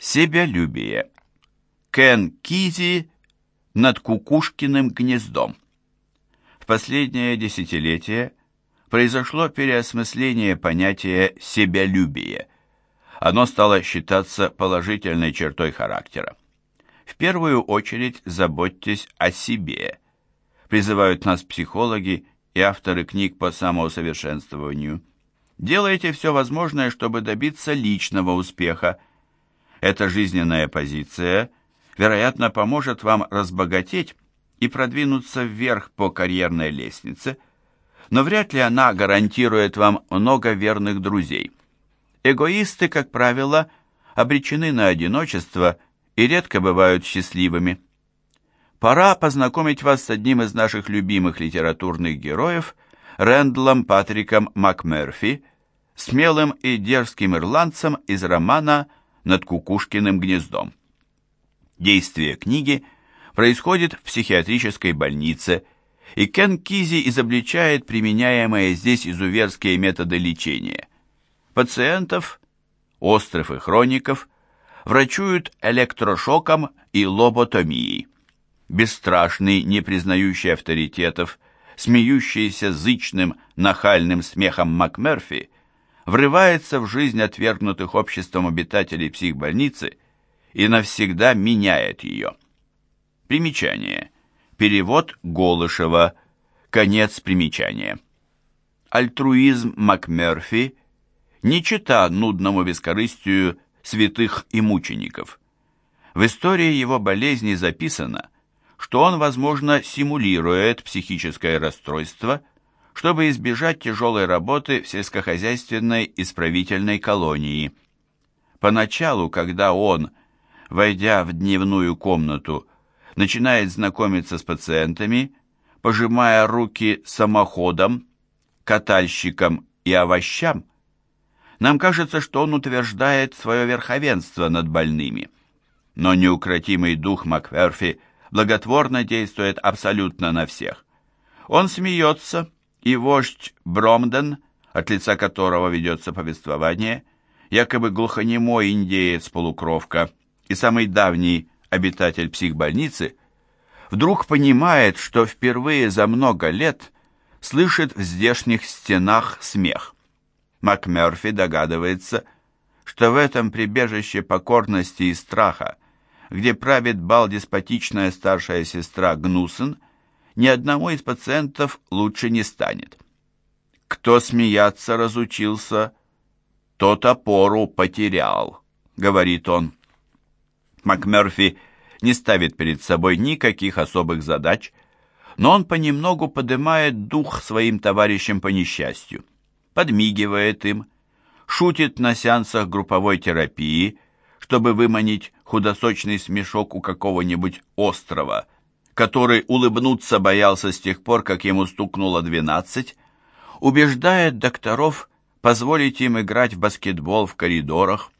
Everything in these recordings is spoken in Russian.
Себялюбие. Кен Кизи над Кукушкиным гнездом. В последнее десятилетие произошло переосмысление понятия себялюбие. Оно стало считаться положительной чертой характера. В первую очередь заботьтесь о себе, призывают нас психологи и авторы книг по самоусовершенствованию. Делайте все возможное, чтобы добиться личного успеха, эта жизненная позиция, вероятно, поможет вам разбогатеть и продвинуться вверх по карьерной лестнице, но вряд ли она гарантирует вам много верных друзей. Эгоисты, как правило, обречены на одиночество и редко бывают счастливыми. Пора познакомить вас с одним из наших любимых литературных героев, Рэндаллом Патриком МакМерфи, смелым и дерзким ирландцем из романа «Связь» над Кукушкиным гнездом. Действие книги происходит в психиатрической больнице, и Кен Кизи изобличает применяемые здесь изуверские методы лечения. Пациентов, остров и хроников, врачуют электрошоком и лоботомией. Бесстрашный, не признающий авторитетов, смеющийся зычным, нахальным смехом МакМерфи – врывается в жизнь отвергнутых обществом обитателей психбольницы и навсегда меняет ее. Примечание. Перевод Голышева. Конец примечания. Альтруизм МакМерфи не чита нудному бескорыстию святых и мучеников. В истории его болезни записано, что он, возможно, симулирует психическое расстройство – чтобы избежать тяжелой работы в сельскохозяйственной исправительной колонии. Поначалу, когда он, войдя в дневную комнату, начинает знакомиться с пациентами, пожимая руки самоходом, катальщикам и овощам, нам кажется, что он утверждает свое верховенство над больными. Но неукротимый дух Макверфи благотворно действует абсолютно на всех. Он смеется, и вождь Бромден, от лица которого ведется повествование, якобы глухонемой индеец-полукровка и самый давний обитатель психбольницы, вдруг понимает, что впервые за много лет слышит в здешних стенах смех. МакМерфи догадывается, что в этом прибежище покорности и страха, где правит бал деспотичная старшая сестра Гнусен, ни одному из пациентов лучше не станет. Кто смеяться разучился, тот опору потерял, говорит он. МакМерфи не ставит перед собой никаких особых задач, но он понемногу поднимает дух своим товарищам по несчастью, подмигивает им, шутит на сеансах групповой терапии, чтобы выманить худосочный смешок у какого-нибудь острова – который улыбнуться боялся с тех пор, как ему стукнуло двенадцать, убеждает докторов позволить им играть в баскетбол в коридорах,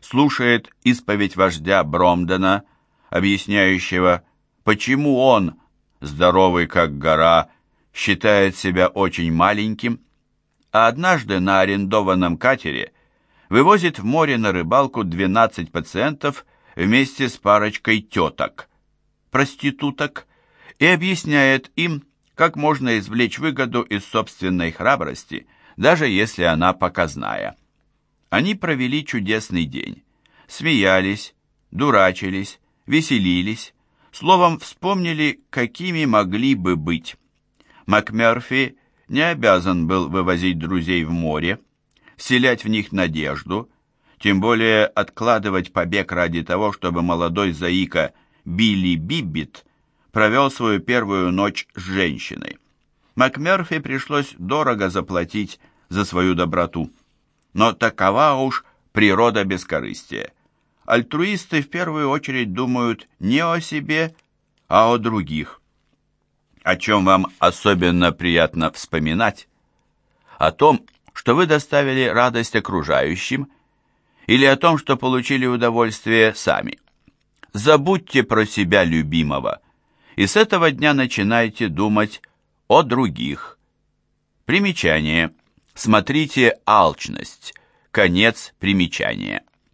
слушает исповедь вождя Бромдена, объясняющего, почему он, здоровый как гора, считает себя очень маленьким, а однажды на арендованном катере вывозит в море на рыбалку 12 пациентов вместе с парочкой теток проституток и объясняет им, как можно извлечь выгоду из собственной храбрости, даже если она показная. Они провели чудесный день, смеялись, дурачились, веселились, словом, вспомнили, какими могли бы быть. МакМерфи не обязан был вывозить друзей в море, вселять в них надежду, тем более откладывать побег ради того, чтобы молодой заика Билли Биббит провел свою первую ночь с женщиной. МакМерфи пришлось дорого заплатить за свою доброту. Но такова уж природа бескорыстия. Альтруисты в первую очередь думают не о себе, а о других. О чем вам особенно приятно вспоминать? О том, что вы доставили радость окружающим, или о том, что получили удовольствие сами забудьте про себя любимого и с этого дня начинайте думать о других. Примечание. Смотрите «Алчность». Конец примечания.